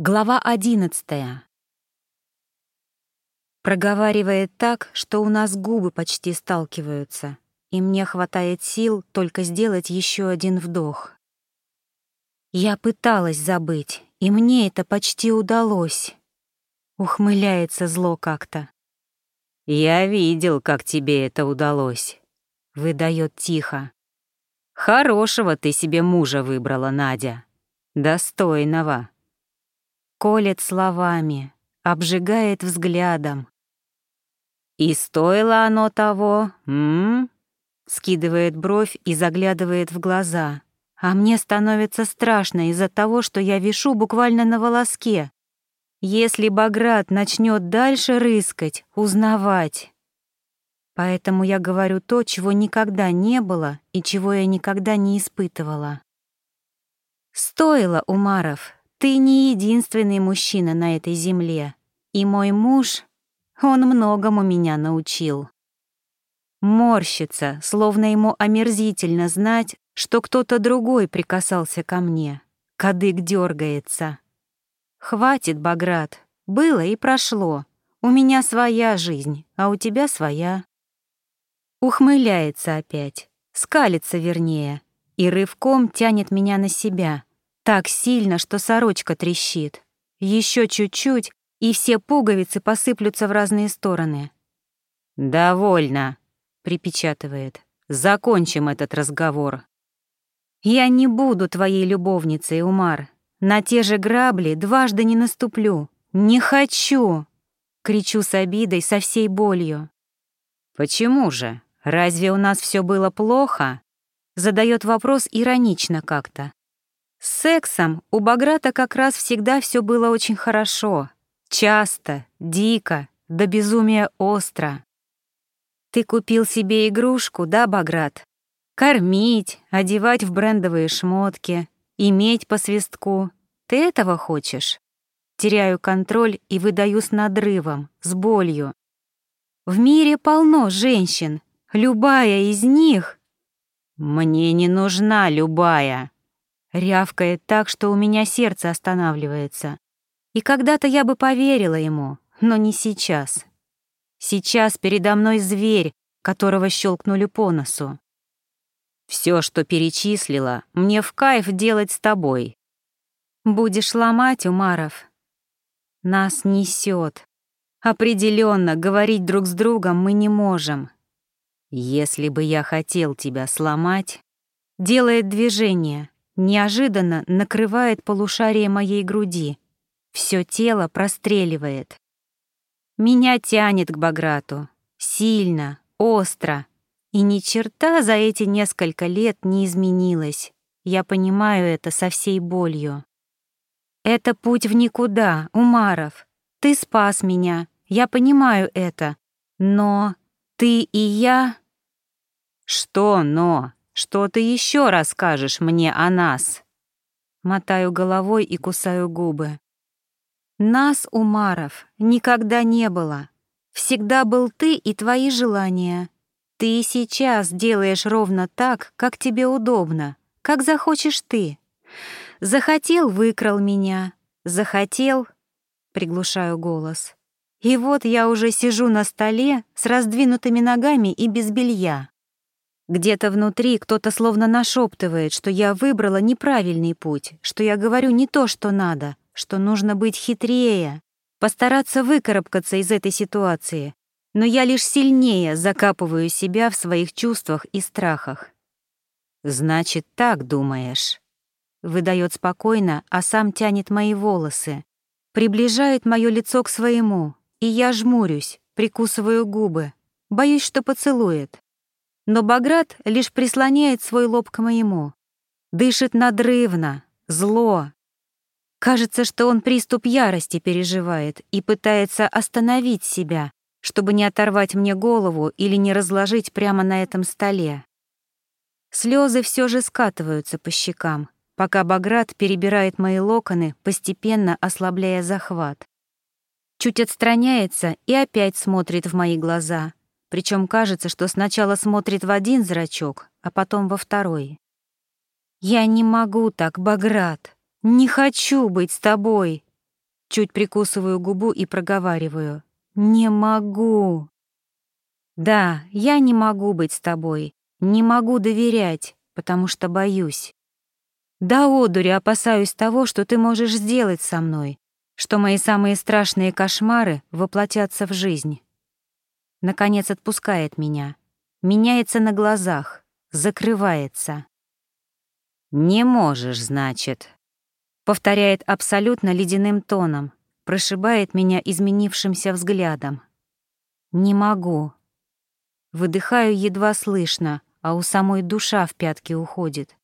Глава одиннадцатая. Проговаривает так, что у нас губы почти сталкиваются, и мне хватает сил только сделать еще один вдох. Я пыталась забыть, и мне это почти удалось. Ухмыляется зло как-то. «Я видел, как тебе это удалось», — выдает тихо. «Хорошего ты себе мужа выбрала, Надя. Достойного» колет словами, обжигает взглядом. «И стоило оно того, м?» Скидывает бровь и заглядывает в глаза. А мне становится страшно из-за того, что я вишу буквально на волоске. Если Баграт начнет дальше рыскать, узнавать. Поэтому я говорю то, чего никогда не было и чего я никогда не испытывала. Стоило, Умаров, ты не единственный мужчина на этой земле, и мой муж, он многому меня научил. Морщится, словно ему омерзительно знать, что кто-то другой прикасался ко мне. Кадык дергается. Хватит, Баграт, было и прошло. У меня своя жизнь, а у тебя своя. Ухмыляется опять, скалится вернее, и рывком тянет меня на себя — так сильно, что сорочка трещит. Еще чуть-чуть, и все пуговицы посыплются в разные стороны. «Довольно», — припечатывает. «Закончим этот разговор». «Я не буду твоей любовницей, Умар. На те же грабли дважды не наступлю. Не хочу!» — кричу с обидой, со всей болью. «Почему же? Разве у нас все было плохо?» Задает вопрос иронично как-то. С сексом у Баграта как раз всегда все было очень хорошо. Часто, дико, до безумия остро. Ты купил себе игрушку, да, Баграт? Кормить, одевать в брендовые шмотки, иметь по свистку. Ты этого хочешь? Теряю контроль и выдаю с надрывом, с болью. В мире полно женщин. Любая из них... Мне не нужна любая. Рявкает так, что у меня сердце останавливается. И когда-то я бы поверила ему, но не сейчас. Сейчас передо мной зверь, которого щелкнули по носу. Все, что перечислила, мне в кайф делать с тобой. Будешь ломать, Умаров. Нас несет. Определенно, говорить друг с другом мы не можем. Если бы я хотел тебя сломать, делает движение, неожиданно накрывает полушарие моей груди. Все тело простреливает. Меня тянет к Баграту. Сильно, остро. И ни черта за эти несколько лет не изменилось. Я понимаю это со всей болью. Это путь в никуда, Умаров. Ты спас меня, я понимаю это. Но ты и я... Что «но»? Что ты еще расскажешь мне о нас?» Мотаю головой и кусаю губы. «Нас, Умаров, никогда не было. Всегда был ты и твои желания. Ты и сейчас делаешь ровно так, как тебе удобно, как захочешь ты. Захотел — выкрал меня. Захотел — приглушаю голос. И вот я уже сижу на столе с раздвинутыми ногами и без белья. Где-то внутри кто-то словно нашептывает, что я выбрала неправильный путь, что я говорю не то, что надо, что нужно быть хитрее, постараться выкарабкаться из этой ситуации. Но я лишь сильнее закапываю себя в своих чувствах и страхах. «Значит, так думаешь?» Выдает спокойно, а сам тянет мои волосы, приближает мое лицо к своему, и я жмурюсь, прикусываю губы, боюсь, что поцелует. Но Баграт лишь прислоняет свой лоб к моему. Дышит надрывно, зло. Кажется, что он приступ ярости переживает и пытается остановить себя, чтобы не оторвать мне голову или не разложить прямо на этом столе. Слезы все же скатываются по щекам, пока Баграт перебирает мои локоны, постепенно ослабляя захват. Чуть отстраняется и опять смотрит в мои глаза, причем кажется, что сначала смотрит в один зрачок, а потом во второй. «Я не могу так, Баграт. Не хочу быть с тобой. Чуть прикусываю губу и проговариваю. «Не могу!» «Да, я не могу быть с тобой, не могу доверять, потому что боюсь. Да одури опасаюсь того, что ты можешь сделать со мной, что мои самые страшные кошмары воплотятся в жизнь». Наконец отпускает меня, меняется на глазах, закрывается. «Не можешь, значит», — повторяет абсолютно ледяным тоном, прошибает меня изменившимся взглядом. «Не могу». Выдыхаю едва слышно, а у самой душа в пятки уходит.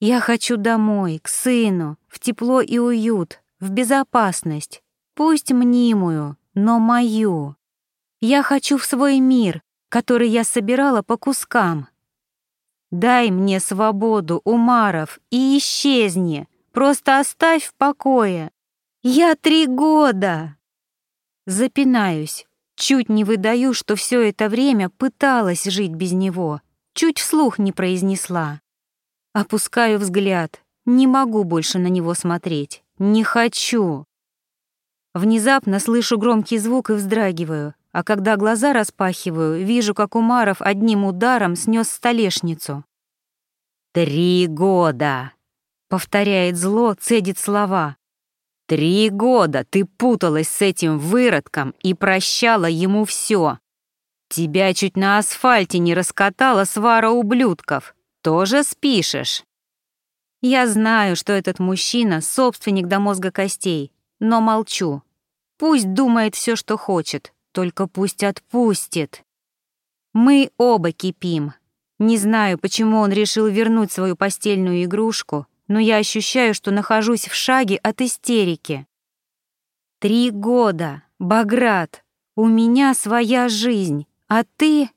Я хочу домой, к сыну, в тепло и уют, в безопасность, пусть мнимую, но мою. Я хочу в свой мир, который я собирала по кускам, Дай мне свободу, Умаров, и исчезни. Просто оставь в покое. Я три года. Запинаюсь, чуть не выдаю, что все это время пыталась жить без него, чуть вслух не произнесла. Опускаю взгляд, не могу больше на него смотреть, не хочу. Внезапно слышу громкий звук и вздрагиваю а когда глаза распахиваю, вижу, как Умаров одним ударом снес столешницу. «Три года!» — повторяет зло, цедит слова. «Три года ты путалась с этим выродком и прощала ему все. Тебя чуть на асфальте не раскатала свара ублюдков. Тоже спишешь?» Я знаю, что этот мужчина — собственник до мозга костей, но молчу. Пусть думает все, что хочет, только пусть отпустит. Мы оба кипим. Не знаю, почему он решил вернуть свою постельную игрушку, но я ощущаю, что нахожусь в шаге от истерики. Три года, Баграт, у меня своя жизнь, а ты...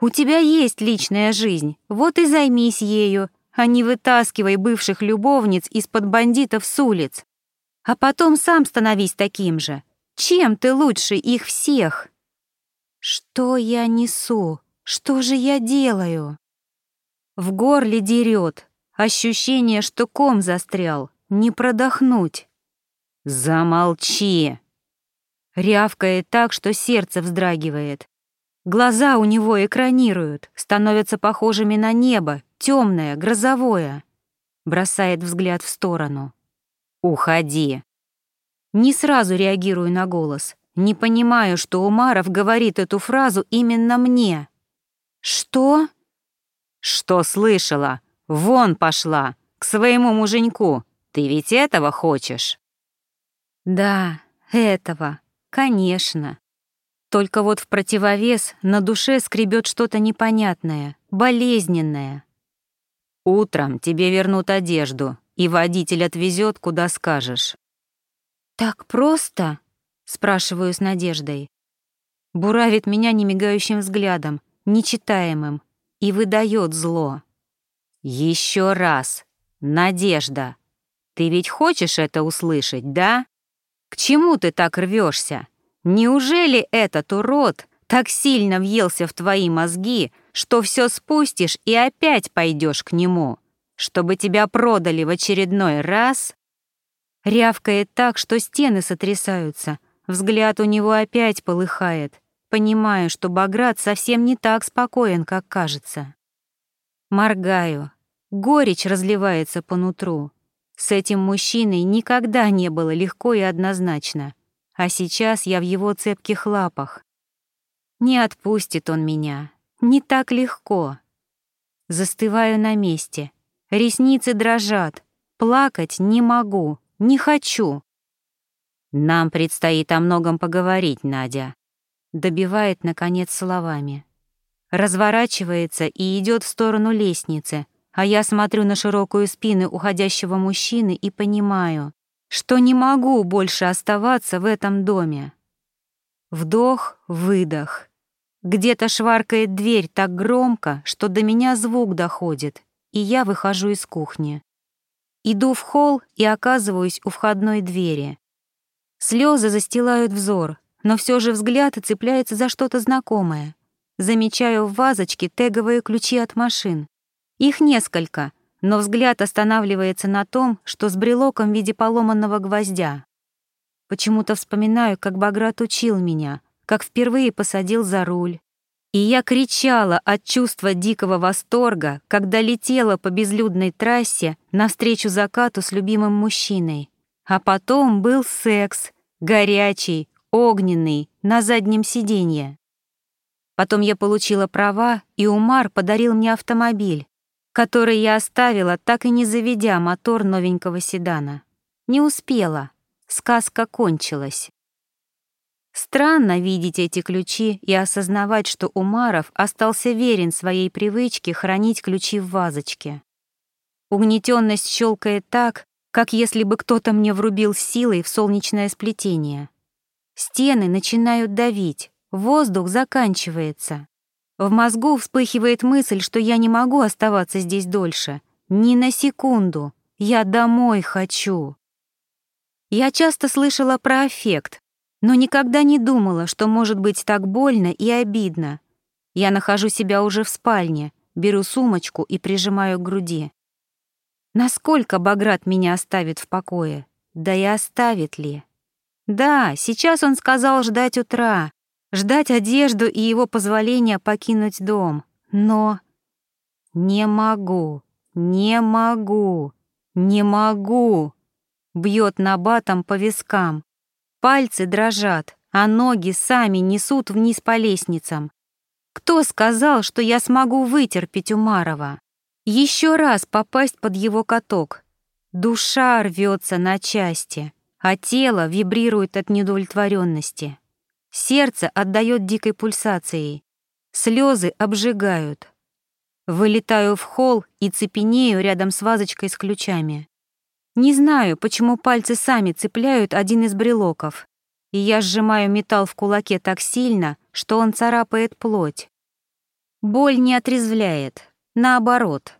У тебя есть личная жизнь, вот и займись ею, а не вытаскивай бывших любовниц из-под бандитов с улиц. А потом сам становись таким же, чем ты лучше их всех? Что я несу? Что же я делаю? В горле дерет, ощущение, что ком застрял, не продохнуть. Замолчи! Рявкает так, что сердце вздрагивает. Глаза у него экранируют, становятся похожими на небо, темное, грозовое. Бросает взгляд в сторону. «Уходи!» Не сразу реагирую на голос. Не понимаю, что Умаров говорит эту фразу именно мне. «Что?» «Что слышала? Вон пошла! К своему муженьку! Ты ведь этого хочешь?» «Да, этого, конечно. Только вот в противовес на душе скребет что-то непонятное, болезненное. Утром тебе вернут одежду, и водитель отвезет, куда скажешь. «Так просто?» — спрашиваю с надеждой. Буравит меня немигающим взглядом, нечитаемым, и выдает зло. Еще раз, Надежда, ты ведь хочешь это услышать, да? К чему ты так рвешься? Неужели этот урод так сильно въелся в твои мозги, что все спустишь и опять пойдешь к нему, чтобы тебя продали в очередной раз? Рявкает так, что стены сотрясаются. Взгляд у него опять полыхает. Понимаю, что Баграт совсем не так спокоен, как кажется. Моргаю. Горечь разливается по нутру. С этим мужчиной никогда не было легко и однозначно. А сейчас я в его цепких лапах. Не отпустит он меня. Не так легко. Застываю на месте. Ресницы дрожат. Плакать не могу. Не хочу. Нам предстоит о многом поговорить, Надя. Добивает, наконец, словами. Разворачивается и идет в сторону лестницы, а я смотрю на широкую спину уходящего мужчины и понимаю, что не могу больше оставаться в этом доме. Вдох, выдох. Где-то шваркает дверь так громко, что до меня звук доходит, и я выхожу из кухни. Иду в холл и оказываюсь у входной двери. Слезы застилают взор, но все же взгляд цепляется за что-то знакомое. Замечаю в вазочке теговые ключи от машин. Их несколько, но взгляд останавливается на том, что с брелоком в виде поломанного гвоздя. Почему-то вспоминаю, как Баграт учил меня, как впервые посадил за руль. И я кричала от чувства дикого восторга, когда летела по безлюдной трассе навстречу закату с любимым мужчиной. А потом был секс, горячий, огненный, на заднем сиденье. Потом я получила права, и Умар подарил мне автомобиль, который я оставила, так и не заведя мотор новенького седана. Не успела. Сказка кончилась. Странно видеть эти ключи и осознавать, что Умаров остался верен своей привычке хранить ключи в вазочке. Угнетенность щелкает так, как если бы кто-то мне врубил силой в солнечное сплетение. Стены начинают давить, воздух заканчивается. В мозгу вспыхивает мысль, что я не могу оставаться здесь дольше. Ни на секунду. Я домой хочу. Я часто слышала про аффект, но никогда не думала, что может быть так больно и обидно. Я нахожу себя уже в спальне, беру сумочку и прижимаю к груди. Насколько Баграт меня оставит в покое? Да и оставит ли? Да, сейчас он сказал ждать утра, ждать одежду и его позволения покинуть дом. Но не могу, не могу, не могу. Бьет набатом по вискам. Пальцы дрожат, а ноги сами несут вниз по лестницам. Кто сказал, что я смогу вытерпеть Умарова? Еще раз попасть под его каток. Душа рвется на части, а тело вибрирует от недовлетворенности. Сердце отдает дикой пульсацией. Слезы обжигают. Вылетаю в холл и цепенею рядом с вазочкой с ключами. Не знаю, почему пальцы сами цепляют один из брелоков, и я сжимаю металл в кулаке так сильно, что он царапает плоть. Боль не отрезвляет, Наоборот.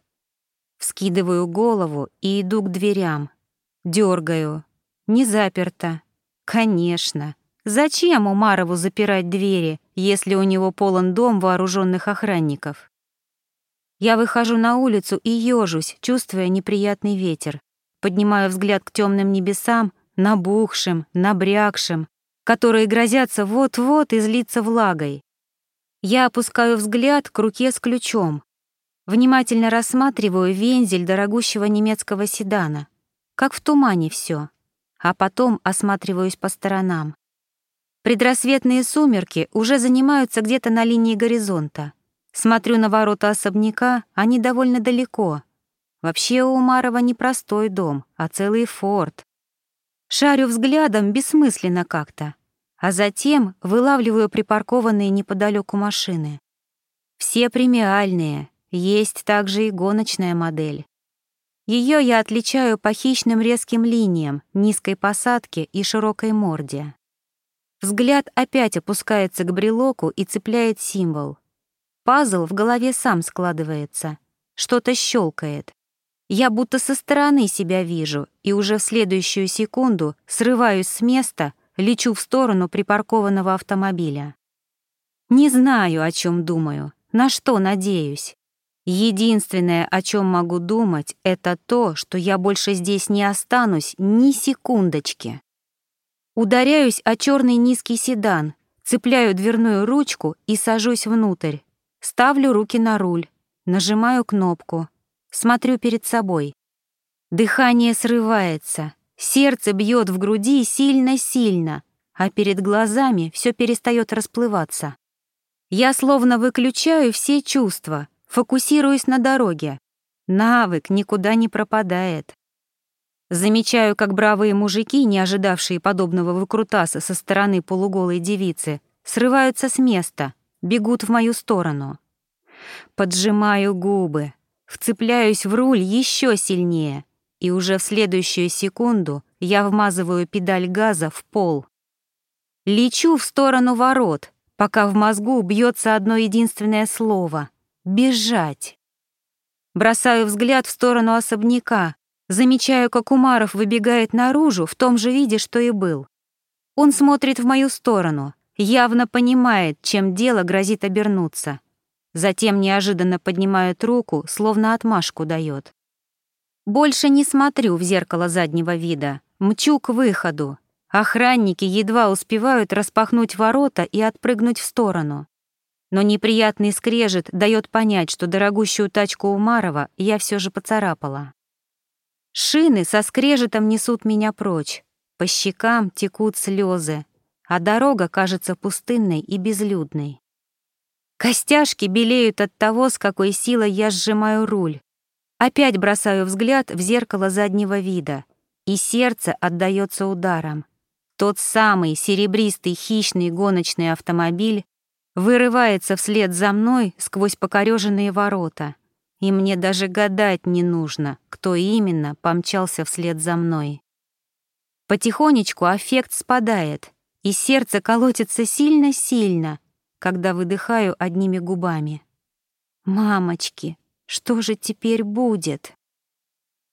Вскидываю голову и иду к дверям. Дергаю. Не заперто. Конечно. Зачем Умарову запирать двери, если у него полон дом вооруженных охранников? Я выхожу на улицу и ежусь, чувствуя неприятный ветер. Поднимаю взгляд к темным небесам, набухшим, набрякшим, которые грозятся вот-вот излиться влагой. Я опускаю взгляд к руке с ключом, Внимательно рассматриваю вензель дорогущего немецкого седана. Как в тумане все. А потом осматриваюсь по сторонам. Предрассветные сумерки уже занимаются где-то на линии горизонта. Смотрю на ворота особняка, они довольно далеко. Вообще у Умарова не простой дом, а целый форт. Шарю взглядом бессмысленно как-то, а затем вылавливаю припаркованные неподалеку машины. Все премиальные, есть также и гоночная модель. Ее я отличаю по хищным резким линиям, низкой посадке и широкой морде. Взгляд опять опускается к брелоку и цепляет символ. Пазл в голове сам складывается. Что-то щелкает. Я будто со стороны себя вижу, и уже в следующую секунду срываюсь с места, лечу в сторону припаркованного автомобиля. Не знаю, о чем думаю, на что надеюсь. Единственное, о чем могу думать, это то, что я больше здесь не останусь ни секундочки. Ударяюсь о черный низкий седан, цепляю дверную ручку и сажусь внутрь. Ставлю руки на руль, нажимаю кнопку, смотрю перед собой. Дыхание срывается, сердце бьет в груди сильно-сильно, а перед глазами все перестает расплываться. Я словно выключаю все чувства — Фокусируюсь на дороге. Навык никуда не пропадает. Замечаю, как бравые мужики, не ожидавшие подобного выкрутаса со стороны полуголой девицы, срываются с места, бегут в мою сторону. Поджимаю губы, вцепляюсь в руль еще сильнее, и уже в следующую секунду я вмазываю педаль газа в пол. Лечу в сторону ворот, пока в мозгу бьется одно единственное слово Бежать. Бросаю взгляд в сторону особняка, замечаю, как Умаров выбегает наружу в том же виде, что и был. Он смотрит в мою сторону, явно понимает, чем дело грозит обернуться. Затем неожиданно поднимает руку, словно отмашку дает. Больше не смотрю в зеркало заднего вида, мчу к выходу, Охранники едва успевают распахнуть ворота и отпрыгнуть в сторону. Но неприятный скрежет дает понять, что дорогущую тачку Умарова я все же поцарапала. Шины со скрежетом несут меня прочь. По щекам текут слезы, а дорога кажется пустынной и безлюдной. Костяшки белеют от того, с какой силой я сжимаю руль. Опять бросаю взгляд в зеркало заднего вида, и сердце отдаётся ударом. Тот самый серебристый хищный гоночный автомобиль вырывается вслед за мной сквозь покорёженные ворота, и мне даже гадать не нужно, кто именно помчался вслед за мной. Потихонечку аффект спадает, и сердце колотится сильно-сильно, когда выдыхаю одними губами. «Мамочки, что же теперь будет?»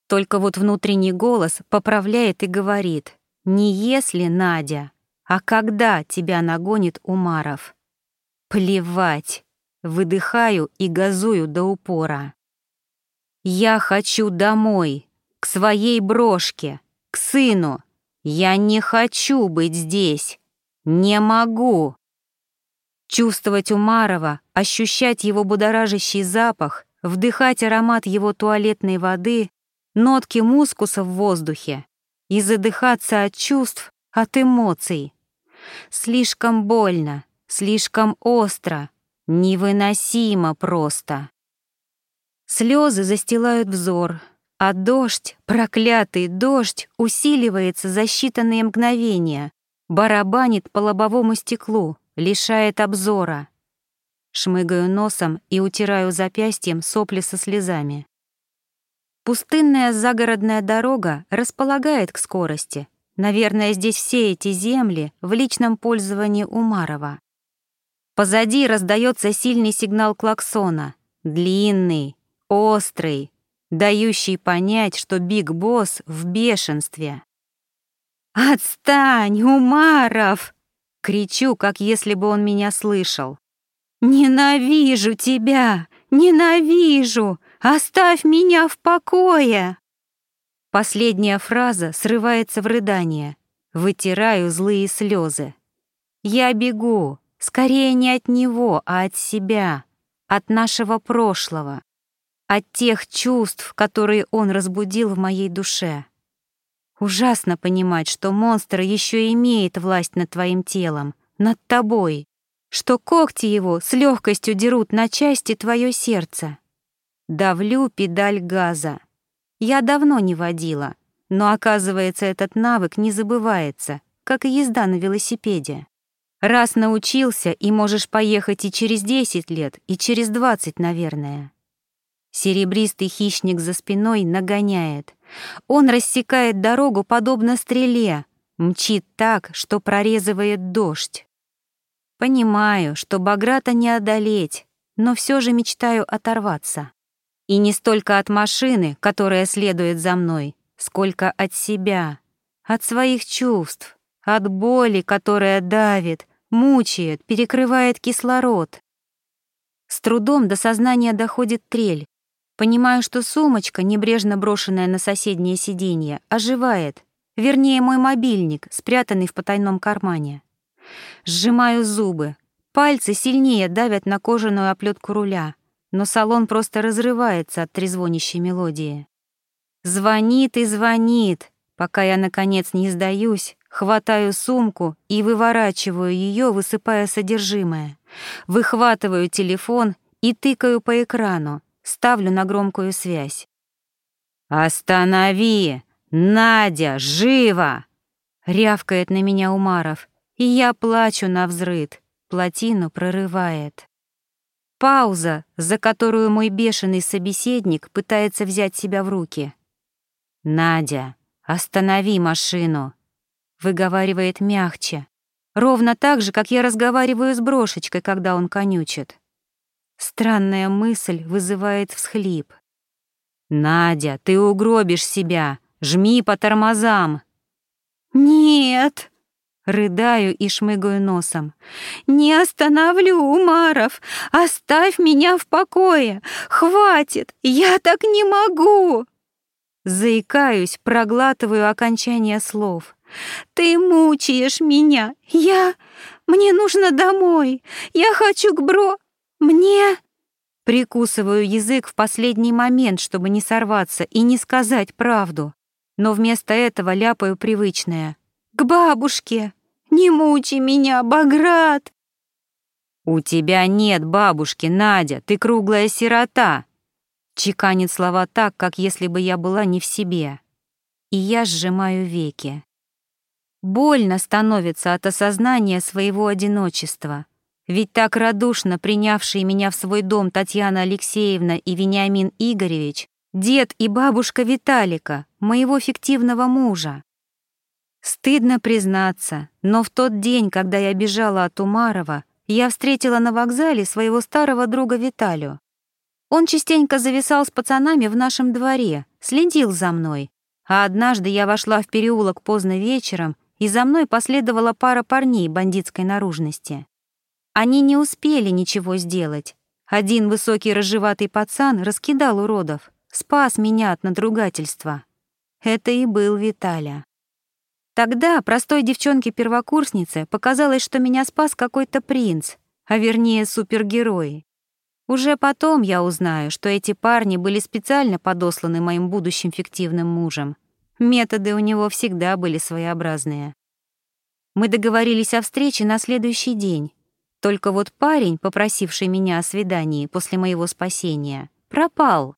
Только вот внутренний голос поправляет и говорит, «Не если, Надя, а когда тебя нагонит Умаров?» Плевать, выдыхаю и газую до упора. «Я хочу домой, к своей брошке, к сыну. Я не хочу быть здесь, не могу!» Чувствовать Умарова, ощущать его будоражащий запах, вдыхать аромат его туалетной воды, нотки мускуса в воздухе и задыхаться от чувств, от эмоций. Слишком больно, слишком остро, невыносимо просто. Слезы застилают взор, а дождь, проклятый дождь, усиливается за считанные мгновения, барабанит по лобовому стеклу, лишает обзора. Шмыгаю носом и утираю запястьем сопли со слезами. Пустынная загородная дорога располагает к скорости. Наверное, здесь все эти земли в личном пользовании Умарова. Позади раздается сильный сигнал клаксона, длинный, острый, дающий понять, что Биг Босс в бешенстве. «Отстань, Умаров!» Кричу, как если бы он меня слышал. «Ненавижу тебя! Ненавижу! Оставь меня в покое!» Последняя фраза срывается в рыдание. Вытираю злые слезы. Я бегу, скорее не от него, а от себя, от нашего прошлого, от тех чувств, которые он разбудил в моей душе. Ужасно понимать, что монстр еще имеет власть над твоим телом, над тобой, что когти его с легкостью дерут на части твое сердце. Давлю педаль газа. Я давно не водила, но, оказывается, этот навык не забывается, как и езда на велосипеде. Раз научился, и можешь поехать и через 10 лет, и через 20, наверное. Серебристый хищник за спиной нагоняет. Он рассекает дорогу подобно стреле, мчит так, что прорезывает дождь. Понимаю, что Баграта не одолеть, но все же мечтаю оторваться. И не столько от машины, которая следует за мной, сколько от себя, от своих чувств, от боли, которая давит, мучает, перекрывает кислород. С трудом до сознания доходит трель, Понимаю, что сумочка, небрежно брошенная на соседнее сиденье, оживает. Вернее, мой мобильник, спрятанный в потайном кармане. Сжимаю зубы. Пальцы сильнее давят на кожаную оплетку руля, но салон просто разрывается от трезвонящей мелодии. Звонит и звонит, пока я, наконец, не сдаюсь, хватаю сумку и выворачиваю ее, высыпая содержимое. Выхватываю телефон и тыкаю по экрану, ставлю на громкую связь. «Останови! Надя, живо!» Рявкает на меня Умаров, и я плачу на взрыд, плотину прорывает. Пауза, за которую мой бешеный собеседник пытается взять себя в руки. «Надя, останови машину!» Выговаривает мягче, ровно так же, как я разговариваю с брошечкой, когда он конючит. Странная мысль вызывает всхлип. «Надя, ты угробишь себя! Жми по тормозам!» «Нет!» Рыдаю и шмыгаю носом. «Не остановлю, Умаров! Оставь меня в покое! Хватит! Я так не могу!» Заикаюсь, проглатываю окончание слов. Ты мучаешь меня! Я... Мне нужно домой! Я хочу к Бро... Мне...» Прикусываю язык в последний момент, чтобы не сорваться и не сказать правду. Но вместо этого ляпаю привычное. «К бабушке! Не мучи меня, Баграт!» «У тебя нет бабушки, Надя, ты круглая сирота!» Чеканит слова так, как если бы я была не в себе. И я сжимаю веки. Больно становится от осознания своего одиночества. Ведь так радушно принявшие меня в свой дом Татьяна Алексеевна и Вениамин Игоревич, дед и бабушка Виталика, моего фиктивного мужа. Стыдно признаться, но в тот день, когда я бежала от Умарова, я встретила на вокзале своего старого друга Виталию. Он частенько зависал с пацанами в нашем дворе, следил за мной. А однажды я вошла в переулок поздно вечером, и за мной последовала пара парней бандитской наружности. Они не успели ничего сделать. Один высокий рыжеватый пацан раскидал уродов, спас меня от надругательства. Это и был Виталя. Тогда простой девчонке-первокурснице показалось, что меня спас какой-то принц, а вернее супергерой. Уже потом я узнаю, что эти парни были специально подосланы моим будущим фиктивным мужем. Методы у него всегда были своеобразные. Мы договорились о встрече на следующий день. Только вот парень, попросивший меня о свидании после моего спасения, пропал.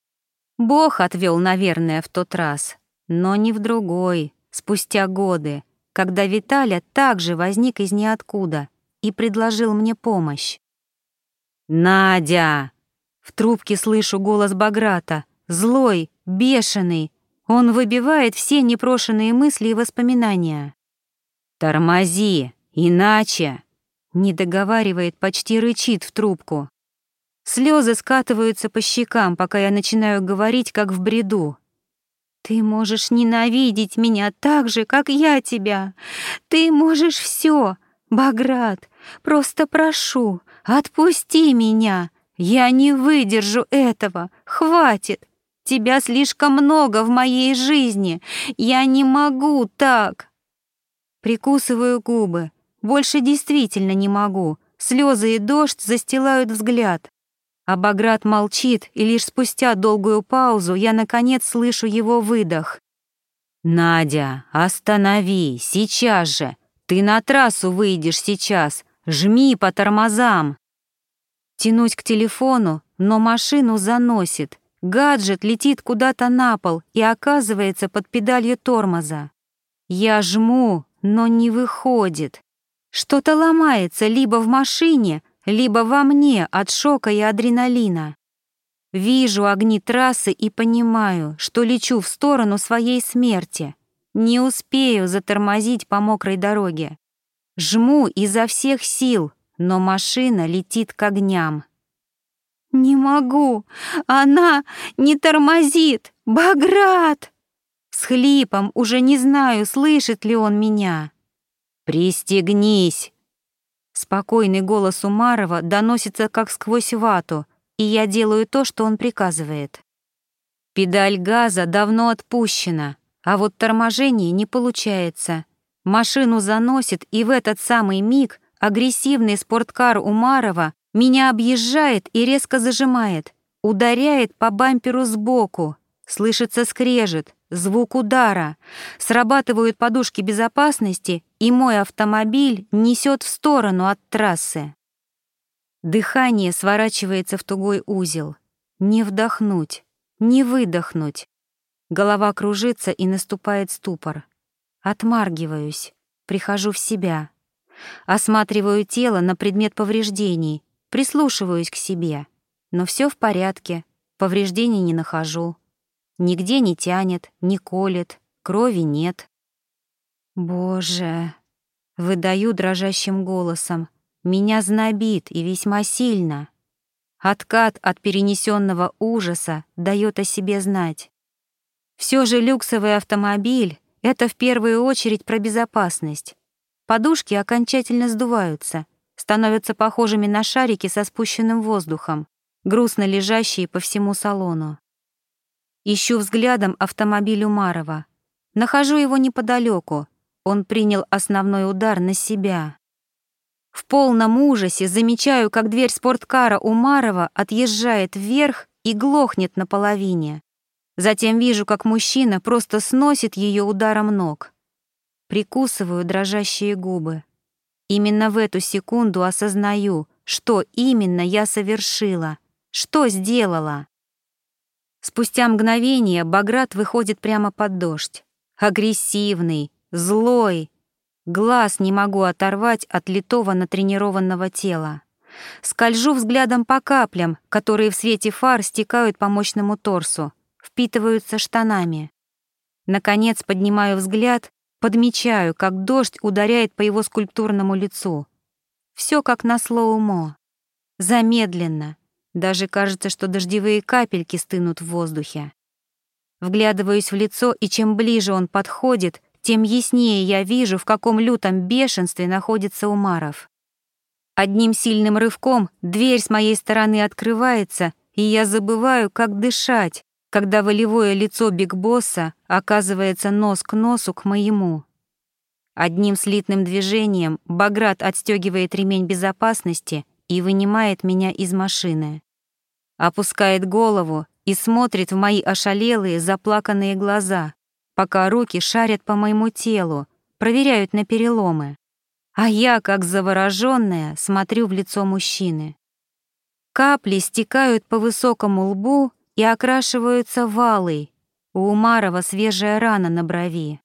Бог отвел, наверное, в тот раз, но не в другой, спустя годы, когда Виталя также возник из ниоткуда и предложил мне помощь. «Надя!» В трубке слышу голос Баграта, злой, бешеный. Он выбивает все непрошенные мысли и воспоминания. «Тормози, иначе!» Не договаривает, почти рычит в трубку. Слезы скатываются по щекам, пока я начинаю говорить, как в бреду. «Ты можешь ненавидеть меня так же, как я тебя. Ты можешь все, Баграт. Просто прошу, отпусти меня. Я не выдержу этого. Хватит. Тебя слишком много в моей жизни. Я не могу так». Прикусываю губы. Больше действительно не могу. Слезы и дождь застилают взгляд. А Баграт молчит, и лишь спустя долгую паузу я, наконец, слышу его выдох. «Надя, останови, сейчас же! Ты на трассу выйдешь сейчас! Жми по тормозам!» Тянусь к телефону, но машину заносит. Гаджет летит куда-то на пол и оказывается под педалью тормоза. Я жму, но не выходит. Что-то ломается либо в машине, либо во мне от шока и адреналина. Вижу огни трассы и понимаю, что лечу в сторону своей смерти. Не успею затормозить по мокрой дороге. Жму изо всех сил, но машина летит к огням. «Не могу! Она не тормозит! Баграт!» С хлипом уже не знаю, слышит ли он меня. «Пристегнись!» Спокойный голос Умарова доносится как сквозь вату, и я делаю то, что он приказывает. Педаль газа давно отпущена, а вот торможение не получается. Машину заносит, и в этот самый миг агрессивный спорткар Умарова меня объезжает и резко зажимает, ударяет по бамперу сбоку. Слышится скрежет, звук удара, срабатывают подушки безопасности, и мой автомобиль несет в сторону от трассы. Дыхание сворачивается в тугой узел. Не вдохнуть, не выдохнуть. Голова кружится и наступает ступор. Отмаргиваюсь, прихожу в себя. Осматриваю тело на предмет повреждений, прислушиваюсь к себе. Но все в порядке, повреждений не нахожу. Нигде не тянет, не колет, крови нет. Боже, выдаю дрожащим голосом. Меня знобит и весьма сильно. Откат от перенесенного ужаса дает о себе знать. Все же люксовый автомобиль — это в первую очередь про безопасность. Подушки окончательно сдуваются, становятся похожими на шарики со спущенным воздухом, грустно лежащие по всему салону. Ищу взглядом автомобиль Умарова. Нахожу его неподалеку. Он принял основной удар на себя. В полном ужасе замечаю, как дверь спорткара Умарова отъезжает вверх и глохнет наполовине. Затем вижу, как мужчина просто сносит ее ударом ног. Прикусываю дрожащие губы. Именно в эту секунду осознаю, что именно я совершила, что сделала. Спустя мгновение Баграт выходит прямо под дождь. Агрессивный, злой. Глаз не могу оторвать от литого натренированного тела. Скольжу взглядом по каплям, которые в свете фар стекают по мощному торсу, впитываются штанами. Наконец поднимаю взгляд, подмечаю, как дождь ударяет по его скульптурному лицу. Все как на слоумо. Замедленно. Даже кажется, что дождевые капельки стынут в воздухе. Вглядываюсь в лицо, и чем ближе он подходит, тем яснее я вижу, в каком лютом бешенстве находится Умаров. Одним сильным рывком дверь с моей стороны открывается, и я забываю, как дышать, когда волевое лицо Бигбосса оказывается нос к носу к моему. Одним слитным движением Баграт отстегивает ремень безопасности и вынимает меня из машины. Опускает голову и смотрит в мои ошалелые, заплаканные глаза, пока руки шарят по моему телу, проверяют на переломы. А я, как заворожённая, смотрю в лицо мужчины. Капли стекают по высокому лбу и окрашиваются валой. У Умарова свежая рана на брови.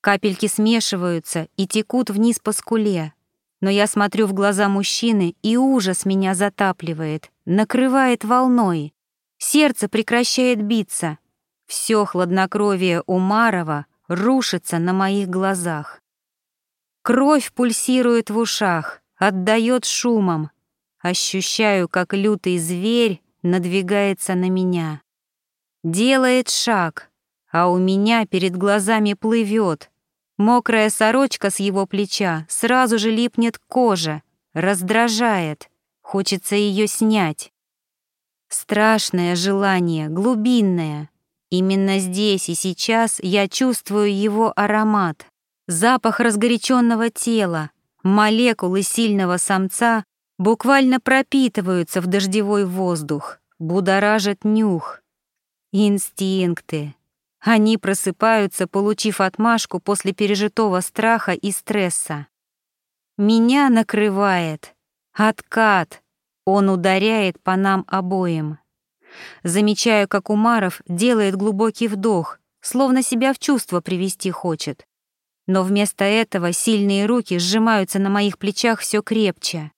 Капельки смешиваются и текут вниз по скуле. Но я смотрю в глаза мужчины, и ужас меня затапливает, накрывает волной. Сердце прекращает биться. Все хладнокровие Умарова рушится на моих глазах. Кровь пульсирует в ушах, отдает шумом. Ощущаю, как лютый зверь надвигается на меня. Делает шаг, а у меня перед глазами плывет. Мокрая сорочка с его плеча сразу же липнет к коже, раздражает, хочется ее снять. Страшное желание, глубинное. Именно здесь и сейчас я чувствую его аромат. Запах разгоряченного тела, молекулы сильного самца буквально пропитываются в дождевой воздух, будоражат нюх. Инстинкты. Они просыпаются, получив отмашку после пережитого страха и стресса. Меня накрывает. Откат. Он ударяет по нам обоим. Замечаю, как Умаров делает глубокий вдох, словно себя в чувство привести хочет. Но вместо этого сильные руки сжимаются на моих плечах все крепче.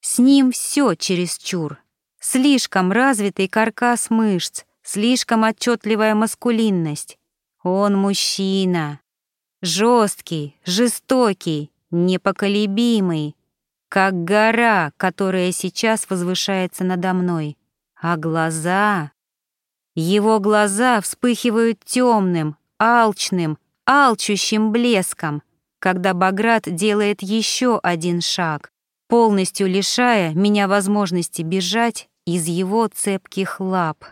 С ним все чересчур. Слишком развитый каркас мышц, слишком отчетливая маскулинность. Он мужчина. Жесткий, жестокий, непоколебимый, как гора, которая сейчас возвышается надо мной. А глаза... Его глаза вспыхивают темным, алчным, алчущим блеском, когда Баграт делает еще один шаг, полностью лишая меня возможности бежать из его цепких лап.